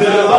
the